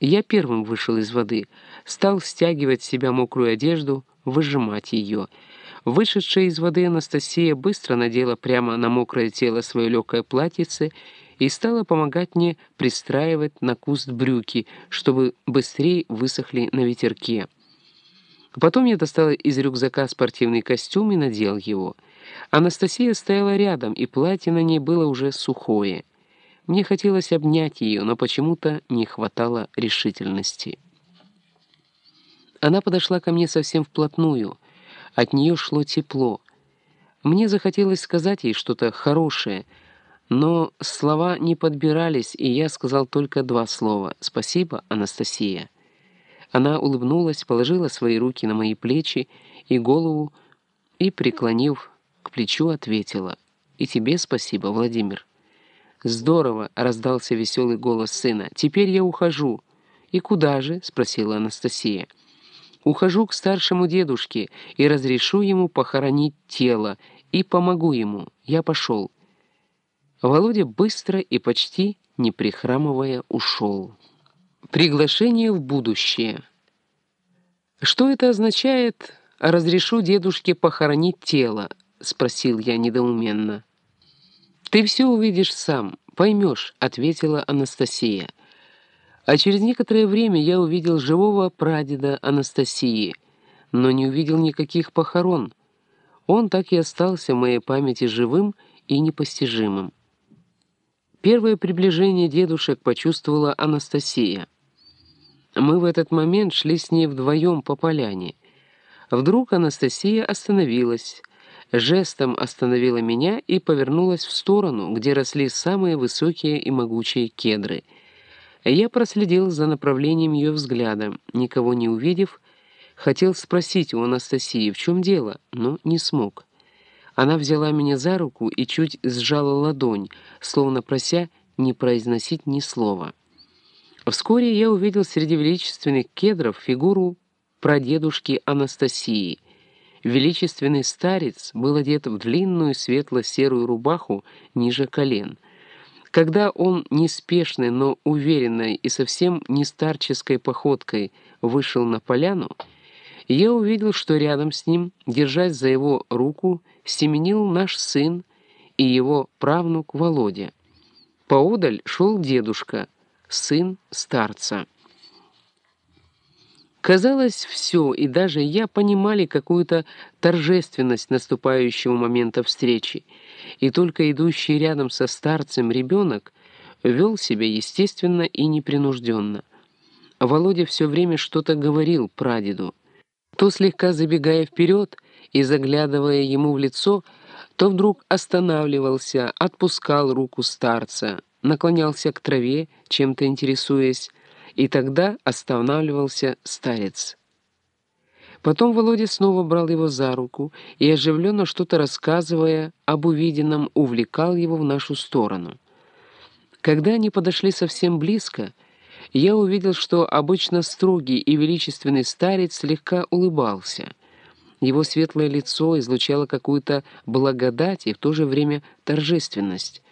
Я первым вышел из воды, стал стягивать с себя мокрую одежду, выжимать ее. Вышедшая из воды Анастасия быстро надела прямо на мокрое тело свое легкое платьице и стала помогать мне пристраивать на куст брюки, чтобы быстрее высохли на ветерке. Потом я достала из рюкзака спортивный костюм и надел его. Анастасия стояла рядом, и платье на ней было уже сухое. Мне хотелось обнять ее, но почему-то не хватало решительности. Она подошла ко мне совсем вплотную. От нее шло тепло. Мне захотелось сказать ей что-то хорошее, но слова не подбирались, и я сказал только два слова «Спасибо, Анастасия». Она улыбнулась, положила свои руки на мои плечи и голову и, преклонив к плечу, ответила «И тебе спасибо, Владимир». «Здорово!» — раздался веселый голос сына. «Теперь я ухожу». «И куда же?» — спросила Анастасия. «Ухожу к старшему дедушке и разрешу ему похоронить тело, и помогу ему. Я пошел». Володя быстро и почти не прихрамывая ушел. Приглашение в будущее. «Что это означает «разрешу дедушке похоронить тело»?» — спросил я недоуменно. «Ты все увидишь сам, поймешь», — ответила Анастасия. А через некоторое время я увидел живого прадеда Анастасии, но не увидел никаких похорон. Он так и остался в моей памяти живым и непостижимым. Первое приближение дедушек почувствовала Анастасия. Мы в этот момент шли с ней вдвоем по поляне. Вдруг Анастасия остановилась — жестом остановила меня и повернулась в сторону, где росли самые высокие и могучие кедры. Я проследил за направлением ее взгляда, никого не увидев, хотел спросить у Анастасии, в чем дело, но не смог. Она взяла меня за руку и чуть сжала ладонь, словно прося не произносить ни слова. Вскоре я увидел среди величественных кедров фигуру прадедушки Анастасии — Величественный старец был одет в длинную светло-серую рубаху ниже колен. Когда он неспешной, но уверенной и совсем не старческой походкой вышел на поляну, я увидел, что рядом с ним, держась за его руку, семенил наш сын и его правнук Володя. Поодаль шел дедушка, сын старца. Казалось, все, и даже я понимали какую-то торжественность наступающего момента встречи, и только идущий рядом со старцем ребенок вел себя естественно и непринужденно. Володя все время что-то говорил прадеду, то слегка забегая вперед и заглядывая ему в лицо, то вдруг останавливался, отпускал руку старца, наклонялся к траве, чем-то интересуясь, и тогда останавливался старец. Потом Володя снова брал его за руку и, оживленно что-то рассказывая об увиденном, увлекал его в нашу сторону. Когда они подошли совсем близко, я увидел, что обычно строгий и величественный старец слегка улыбался. Его светлое лицо излучало какую-то благодать и в то же время торжественность.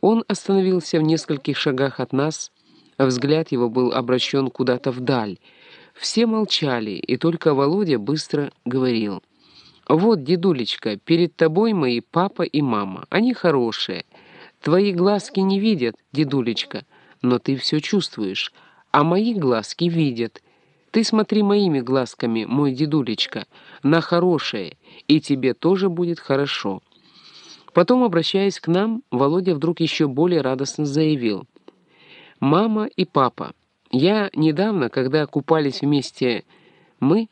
Он остановился в нескольких шагах от нас, Взгляд его был обращен куда-то вдаль. Все молчали, и только Володя быстро говорил. «Вот, дедулечка, перед тобой мои папа и мама. Они хорошие. Твои глазки не видят, дедулечка, но ты все чувствуешь. А мои глазки видят. Ты смотри моими глазками, мой дедулечка, на хорошее, и тебе тоже будет хорошо». Потом, обращаясь к нам, Володя вдруг еще более радостно заявил — Мама и папа. Я недавно, когда купались вместе мы,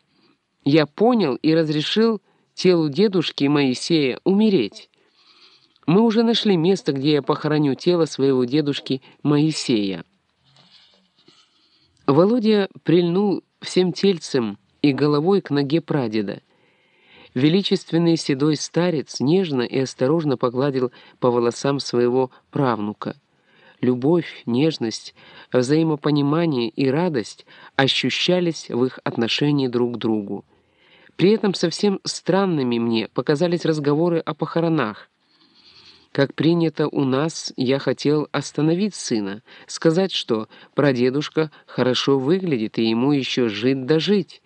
я понял и разрешил телу дедушки Моисея умереть. Мы уже нашли место, где я похороню тело своего дедушки Моисея. Володя прильнул всем тельцем и головой к ноге прадеда. Величественный седой старец нежно и осторожно погладил по волосам своего правнука. Любовь, нежность, взаимопонимание и радость ощущались в их отношении друг к другу. При этом совсем странными мне показались разговоры о похоронах. Как принято у нас, я хотел остановить сына, сказать, что прадедушка хорошо выглядит, и ему еще жить да жить.